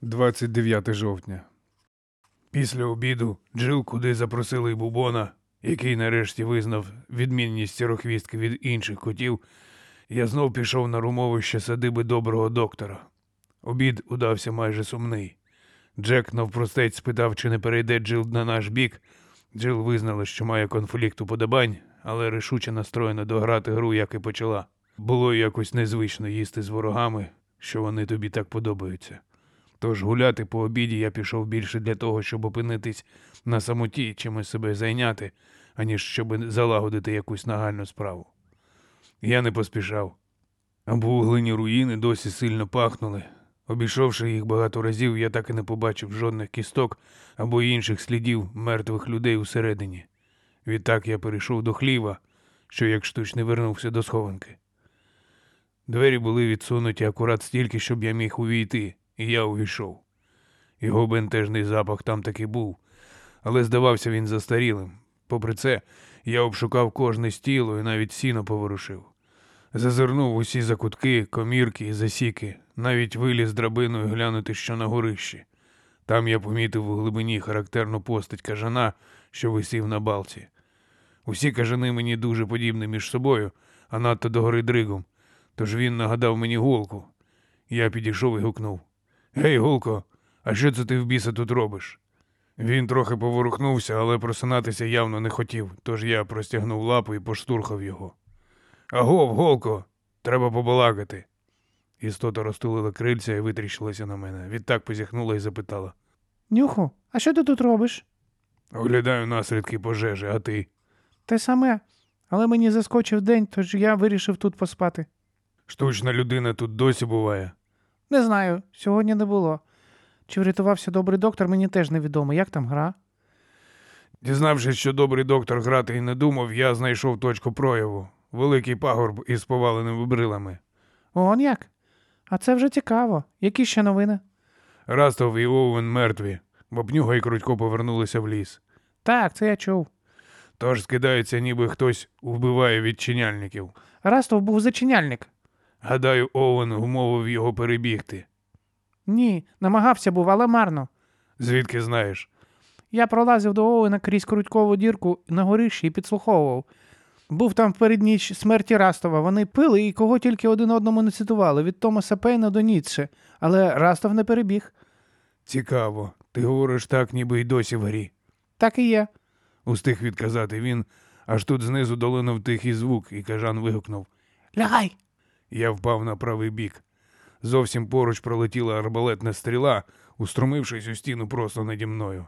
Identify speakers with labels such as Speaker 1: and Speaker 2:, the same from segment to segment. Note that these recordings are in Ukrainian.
Speaker 1: 29 жовтня. Після обіду Джил куди запросили Бубона, який нарешті визнав відмінність сірохвістки від інших котів, я знов пішов на румовище садиби доброго доктора. Обід удався майже сумний. Джек навпростець спитав, чи не перейде Джил на наш бік. Джил визнала, що має конфлікт уподобань, але рішуче настроєна дограти гру, як і почала. Було якось незвично їсти з ворогами, що вони тобі так подобаються. Тож гуляти по обіді я пішов більше для того, щоб опинитись на самоті, чимось себе зайняти, аніж щоб залагодити якусь нагальну справу. Я не поспішав. Обвуглені руїни досі сильно пахнули. Обійшовши їх багато разів, я так і не побачив жодних кісток або інших слідів мертвих людей усередині. Відтак я перейшов до хліва, що як штучний вернувся до схованки. Двері були відсунуті акурат стільки, щоб я міг увійти, і я увійшов. Його бентежний запах там таки був, але здавався він застарілим. Попри це, я обшукав кожне стіло і навіть сіно поворушив. Зазирнув усі закутки, комірки і засіки, навіть виліз драбиною глянути, що на горищі. Там я помітив у глибині характерну постать кажана, що висів на балці. Усі кажани мені дуже подібні між собою, а надто догори дригом, тож він нагадав мені голку. Я підійшов і гукнув Гей, голко, а що це ти в біса тут робиш? Він трохи поворухнувся, але просинатися явно не хотів, тож я простягнув лапу і поштурхав його. Агов, голко, треба побалакати. Істота розтулила крильця і витріщилася на мене. Відтак позіхнула і запитала.
Speaker 2: Нюху, а що ти тут робиш?
Speaker 1: Оглядаю наслідки пожежі, а ти?
Speaker 2: Те саме. Але мені заскочив день, тож я вирішив тут поспати.
Speaker 1: Штучна людина тут досі буває.
Speaker 2: Не знаю, сьогодні не було. Чи врятувався добрий доктор, мені теж невідомо. Як там гра?
Speaker 1: Дізнавшись, що добрий доктор грати і не думав, я знайшов точку прояву. Великий пагорб із поваленими брилами.
Speaker 2: Он як? А це вже цікаво. Які ще новини?
Speaker 1: Растов і Оуен мертві. Бобнюга і Крутько повернулися в ліс.
Speaker 2: Так, це я чув.
Speaker 1: Тож скидається, ніби хтось вбиває відчиняльників.
Speaker 2: Растов був зачиняльник.
Speaker 1: Гадаю, Оуен вмовив його перебігти.
Speaker 2: Ні, намагався був, але марно.
Speaker 1: Звідки знаєш?
Speaker 2: Я пролазив до Оуена крізь крутькову дірку на горищі і підслуховував. Був там в передніч смерті Растова. Вони пили і кого тільки один одному не цитували, від Томаса Пейна до Ніцше. Але Растов не перебіг.
Speaker 1: Цікаво. Ти говориш так, ніби й досі в грі.
Speaker 2: Так і є.
Speaker 1: Устиг відказати він, аж тут знизу долинув тихий звук, і кажан вигукнув.
Speaker 2: Лягай!
Speaker 1: Я впав на правий бік. Зовсім поруч пролетіла арбалетна стріла, устромившись у стіну просто наді мною.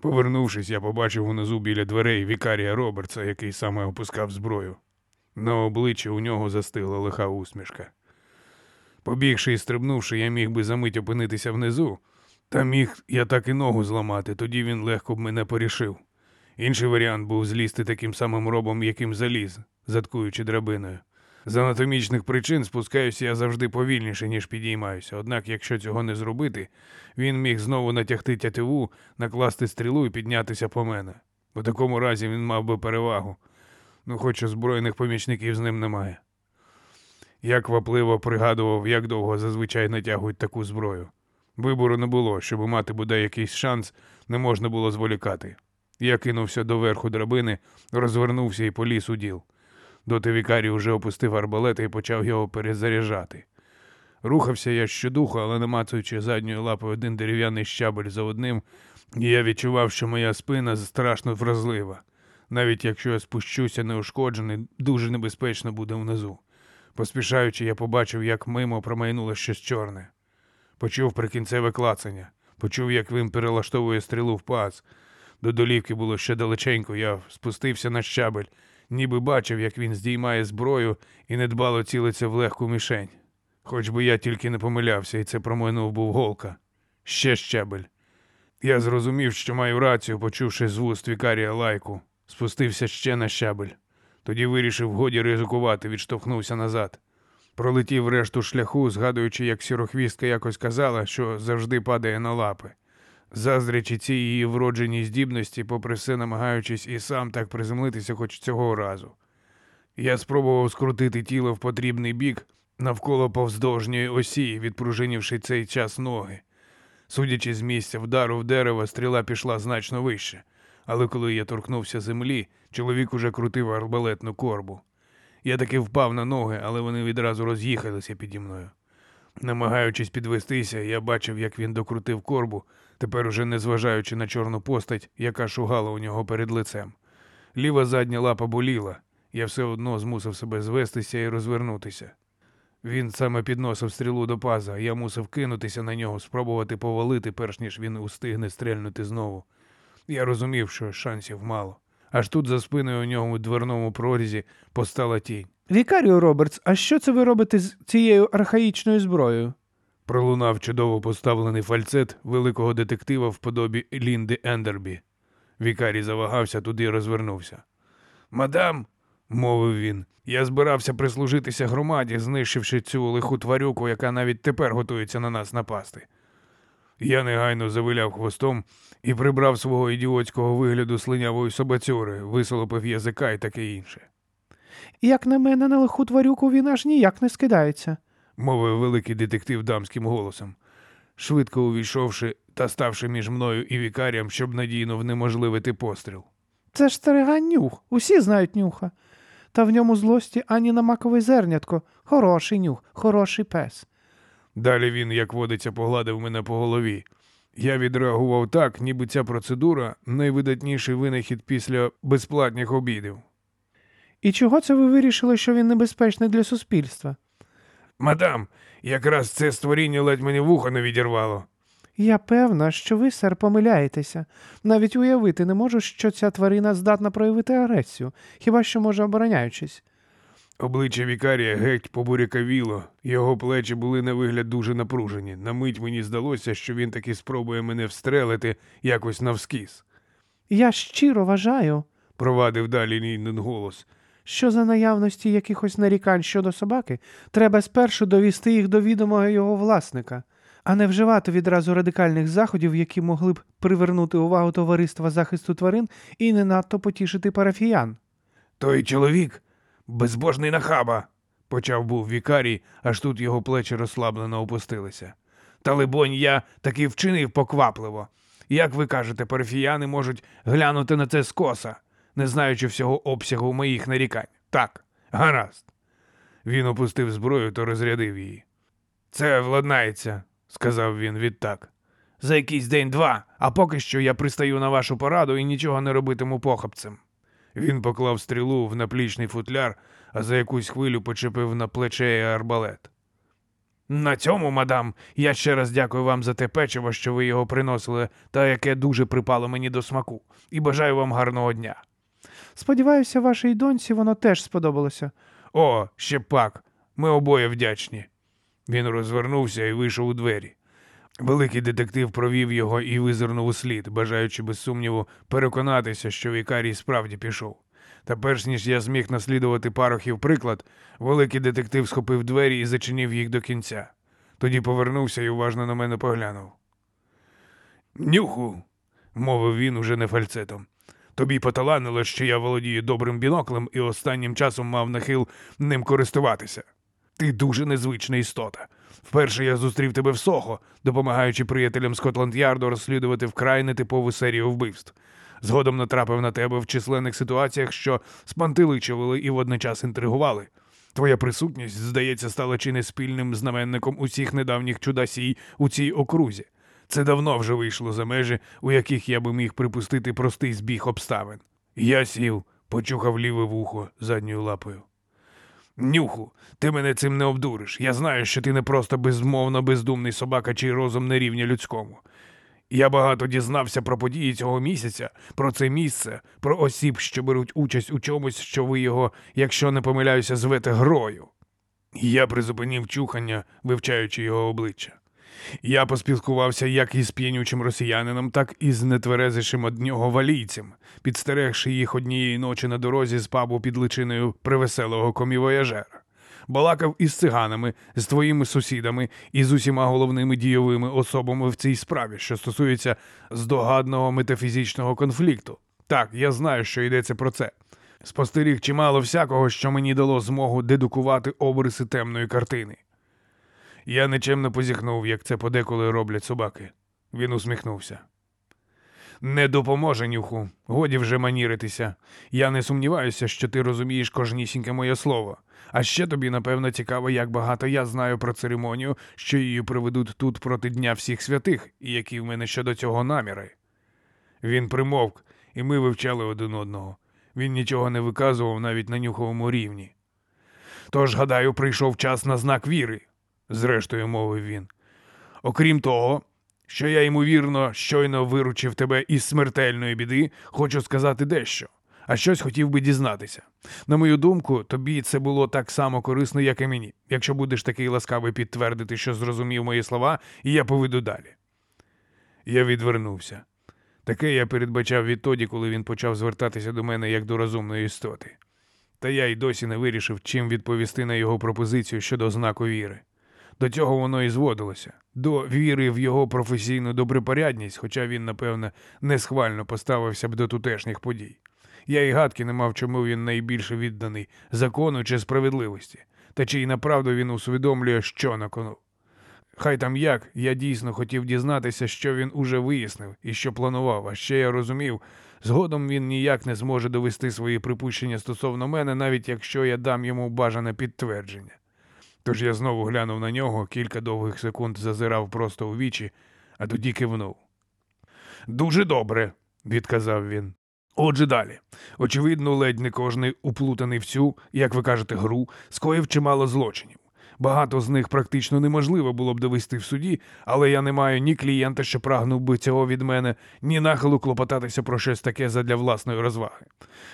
Speaker 1: Повернувшись, я побачив унизу біля дверей вікарія Робертса, який саме опускав зброю. На обличчі у нього застигла лиха усмішка. Побігши і стрибнувши, я міг би за мить опинитися внизу, та міг я так і ногу зламати, тоді він легко б мене порішив. Інший варіант був злізти таким самим робом, яким заліз, заткуючи драбиною. З анатомічних причин спускаюся я завжди повільніше, ніж підіймаюся. Однак, якщо цього не зробити, він міг знову натягти тятиву, накласти стрілу і піднятися по мене. У такому разі він мав би перевагу. Ну, хоч озброєних помічників з ним немає. Я квапливо пригадував, як довго зазвичай натягують таку зброю. Вибору не було, щоб мати бодай якийсь шанс, не можна було зволікати. Я кинувся до верху драбини, розвернувся і поліз у діл. Доти вікарій уже опустив арбалет і почав його перезаряджати. Рухався я щодуху, але намацуючи задньою лапою один дерев'яний щабель за одним, і я відчував, що моя спина страшно вразлива. Навіть якщо я спущуся неушкоджений, дуже небезпечно буде внизу. Поспішаючи, я побачив, як мимо промайнуло щось чорне. Почув прикінцеве клацання, почув, як він перелаштовує стрілу в паз. До долівки було ще далеченько, я спустився на щабель, ніби бачив, як він здіймає зброю і недбало цілиться в легку мішень. Хоч би я тільки не помилявся, і це промайнув був голка. Ще щабель. Я зрозумів, що маю рацію, почувши з вуст вікарія лайку. Спустився ще на щабель. Тоді вирішив годі ризикувати, відштовхнувся назад. Пролетів решту шляху, згадуючи, як сірохвістка якось казала, що завжди падає на лапи. Заздрячи цій її вродженій здібності, попри все намагаючись і сам так приземлитися хоч цього разу. Я спробував скрутити тіло в потрібний бік навколо повздовжньої осі, відпружинивши цей час ноги. Судячи з місця вдару в дерево, стріла пішла значно вище, але коли я торкнувся землі, чоловік уже крутив арбалетну корбу. Я таки впав на ноги, але вони відразу роз'їхалися піді мною. Намагаючись підвестися, я бачив, як він докрутив корбу, тепер уже не зважаючи на чорну постать, яка шугала у нього перед лицем. Ліва задня лапа боліла, я все одно змусив себе звестися і розвернутися. Він саме підносив стрілу до паза, я мусив кинутися на нього, спробувати повалити, перш ніж він устигне стрельнути знову. Я розумів, що шансів мало. Аж тут за спиною у нього у дверному прорізі постала тінь.
Speaker 2: Вікарію Робертс, а що це ви робите з цією архаїчною зброєю?
Speaker 1: Пролунав чудово поставлений фальцет великого детектива в подобі Лінди Ендербі. Вікарій завагався туди і розвернувся. Мадам, мовив він, я збирався прислужитися громаді, знищивши цю лиху тварюку, яка навіть тепер готується на нас напасти. Я негайно завиляв хвостом і прибрав свого ідіотського вигляду слинявої собацюри, висолопив язика і таке інше.
Speaker 2: Як на мене, на лиху тварюку він аж ніяк не скидається.
Speaker 1: мовив великий детектив дамським голосом, швидко увійшовши та ставши між мною і вікарієм, щоб надійно внеможливити постріл.
Speaker 2: Це ж стариган нюх, усі знають нюха. Та в ньому злості ані на макове зернятко. Хороший нюх, хороший пес.
Speaker 1: Далі він, як водиться, погладив мене по голові. Я відреагував так, ніби ця процедура найвидатніший винахід після безплатних обідів.
Speaker 2: І чого це ви вирішили, що він небезпечний для суспільства?
Speaker 1: Мадам, якраз це створіння ледь мені вухо не відірвало.
Speaker 2: Я певна, що ви, сер, помиляєтеся. Навіть уявити не можу, що ця тварина здатна проявити агресію, хіба що може обороняючись.
Speaker 1: Обличчя вікарія геть побурякавіло, його плечі були на вигляд дуже напружені. На мить мені здалося, що він таки спробує мене встрелити якось навскіз.
Speaker 2: Я щиро вважаю,
Speaker 1: Провадив далі Нійнен голос.
Speaker 2: Що за наявності якихось нарікань щодо собаки треба спершу довести їх до відомого його власника, а не вживати відразу радикальних заходів, які могли б привернути увагу товариства захисту тварин і не надто потішити парафіян.
Speaker 1: Той чоловік безбожний нахаба, почав був вікарій, аж тут його плечі розслаблено опустилися. Та либонь, я таки вчинив поквапливо. Як ви кажете, парафіяни можуть глянути на це скоса, не знаючи всього обсягу моїх нарікань. Так, гаразд. Він опустив зброю та розрядив її. Це владнається, сказав він відтак. За якийсь день-два, а поки що я пристаю на вашу пораду і нічого не робитиму похапцем. Він поклав стрілу в наплічний футляр, а за якусь хвилю почепив на плече арбалет. На цьому, мадам, я ще раз дякую вам за те печиво, що ви його приносили, та яке дуже припало мені до смаку, і бажаю вам гарного дня.
Speaker 2: Сподіваюся, вашій доньці воно теж сподобалося.
Speaker 1: О, ще пак, ми обоє вдячні. Він розвернувся і вийшов у двері. Великий детектив провів його і визирнув у слід, бажаючи без сумніву переконатися, що вікарій справді пішов. Та перш ніж я зміг наслідувати парохів приклад, великий детектив схопив двері і зачинив їх до кінця. Тоді повернувся і уважно на мене поглянув. Нюху, мовив він уже не фальцетом. Тобі поталанило, що я володію добрим біноклем і останнім часом мав нахил ним користуватися. Ти дуже незвична істота. Вперше я зустрів тебе в Сохо, допомагаючи приятелям Скотланд-Ярду розслідувати вкрай нетипову серію вбивств. Згодом натрапив на тебе в численних ситуаціях, що спантеличували і водночас інтригували. Твоя присутність, здається, стала чи не спільним знаменником усіх недавніх чудасій у цій окрузі. Це давно вже вийшло за межі, у яких я би міг припустити простий збіг обставин. Я сів, почухав ліве вухо задньою лапою. Нюху, ти мене цим не обдуриш. Я знаю, що ти не просто безмовно бездумний собака, чий розум не рівня людському. Я багато дізнався про події цього місяця, про це місце, про осіб, що беруть участь у чомусь, що ви його, якщо не помиляюся, звете грою. Я призупинив чухання, вивчаючи його обличчя. Я поспілкувався як із п'янючим росіянином, так і з нетверезишим од нього валійцем, підстерегши їх однієї ночі на дорозі з пабу під личиною привеселого комівояжера. Балакав із циганами, з твоїми сусідами і з усіма головними дійовими особами в цій справі, що стосується здогадного метафізичного конфлікту. Так, я знаю, що йдеться про це. Спостеріг чимало всякого, що мені дало змогу дедукувати обриси темної картини. Я нечемно позіхнув, як це подеколи роблять собаки. Він усміхнувся. Не допоможе, нюху. Годі вже маніритися. Я не сумніваюся, що ти розумієш кожнісіньке моє слово. А ще тобі, напевно, цікаво, як багато я знаю про церемонію, що її проведуть тут проти Дня всіх святих, і які в мене щодо цього наміри. Він примовк, і ми вивчали один одного. Він нічого не виказував навіть на нюховому рівні. Тож, гадаю, прийшов час на знак віри, зрештою мовив він. Окрім того, що я ймовірно щойно виручив тебе із смертельної біди, хочу сказати дещо, а щось хотів би дізнатися. На мою думку, тобі це було так само корисно, як і мені, якщо будеш такий ласкавий підтвердити, що зрозумів мої слова, і я поведу далі. Я відвернувся. Таке я передбачав відтоді, коли він почав звертатися до мене як до розумної істоти. Та я й досі не вирішив, чим відповісти на його пропозицію щодо знаку віри. До цього воно і зводилося до віри в його професійну добропорядність, хоча він, напевне, несхвально поставився б до тутешніх подій. Я й гадки не мав, чому він найбільше відданий закону чи справедливості, та чи й направду він усвідомлює, що на кону. Хай там як, я дійсно хотів дізнатися, що він уже вияснив і що планував, а ще я розумів, згодом він ніяк не зможе довести свої припущення стосовно мене, навіть якщо я дам йому бажане підтвердження. Тож я знову глянув на нього, кілька довгих секунд зазирав просто у вічі, а тоді кивнув. Дуже добре, відказав він. Отже, далі. Очевидно, ледь не кожний уплутаний в цю, як ви кажете, гру, скоїв чимало злочинів. Багато з них практично неможливо було б довести в суді, але я не маю ні клієнта, що прагнув би цього від мене, ні нахилу клопотатися про щось таке задля власної розваги.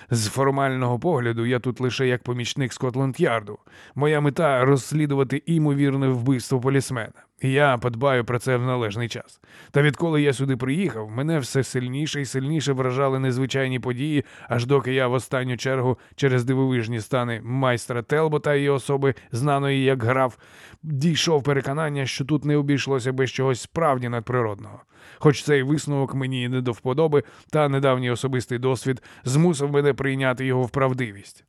Speaker 1: З формального погляду я тут лише як помічник Скотланд-Ярду. Моя мета розслідувати імовірне вбивство полісмена. Я подбаю про це в належний час. Та відколи я сюди приїхав, мене все сильніше і сильніше вражали незвичайні події, аж доки я в останню чергу через дивовижні стани майстра Телбота і особи, знаної як граф, дійшов переконання, що тут не обійшлося без чогось справді надприродного. Хоч цей висновок мені не до вподоби, та недавній особистий досвід змусив мене прийняти його в правдивість.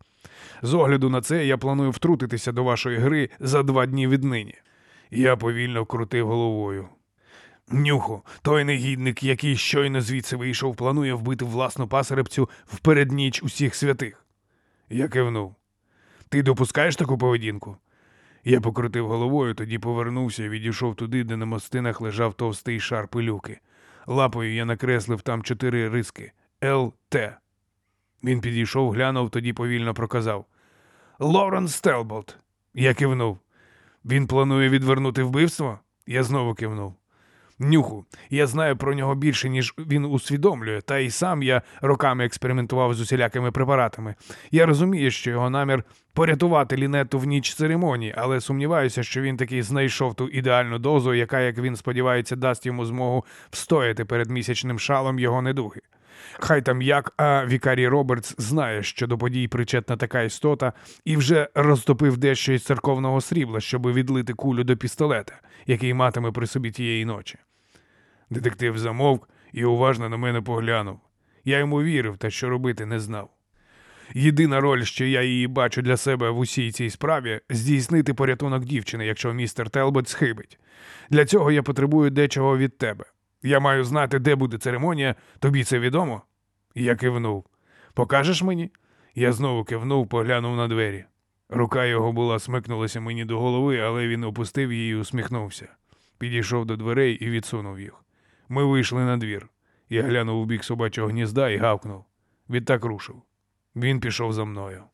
Speaker 1: З огляду на це я планую втрутитися до вашої гри за два дні віднині. Я повільно вкрутив головою. Нюхо, той негідник, який щойно звідси вийшов, планує вбити власну пасеребцю в передніч усіх святих. Я кивнув. Ти допускаєш таку поведінку? Я покрутив головою, тоді повернувся і відійшов туди, де на мостинах лежав товстий шар пилюки. Лапою я накреслив там чотири риски ЛТ. Він підійшов, глянув, тоді повільно проказав Лоренс Стелболт. Я кивнув. Він планує відвернути вбивство? Я знову кивнув. Нюху, я знаю про нього більше, ніж він усвідомлює, та й сам я роками експериментував з усілякими препаратами. Я розумію, що його намір порятувати лінету в ніч церемонії, але сумніваюся, що він таки знайшов ту ідеальну дозу, яка, як він сподівається, дасть йому змогу встояти перед місячним шалом його недуги. Хай там як, а Вікарій Робертс знає, що до подій причетна така істота, і вже розтопив дещо із церковного срібла, щоб відлити кулю до пістолета, який матиме при собі тієї ночі. Детектив замовк і уважно на мене поглянув. Я йому вірив, та що робити не знав. Єдина роль, що я її бачу для себе в усій цій справі, здійснити порятунок дівчини, якщо містер Телбот схибить. Для цього я потребую дечого від тебе. Я маю знати, де буде церемонія, тобі це відомо? Я кивнув. Покажеш мені? Я знову кивнув, поглянув на двері. Рука його була смикнулася мені до голови, але він опустив її і усміхнувся. Підійшов до дверей і відсунув їх. Ми вийшли на двір. Я глянув у бік собачого гнізда і гавкнув. Відтак рушив. Він пішов за мною.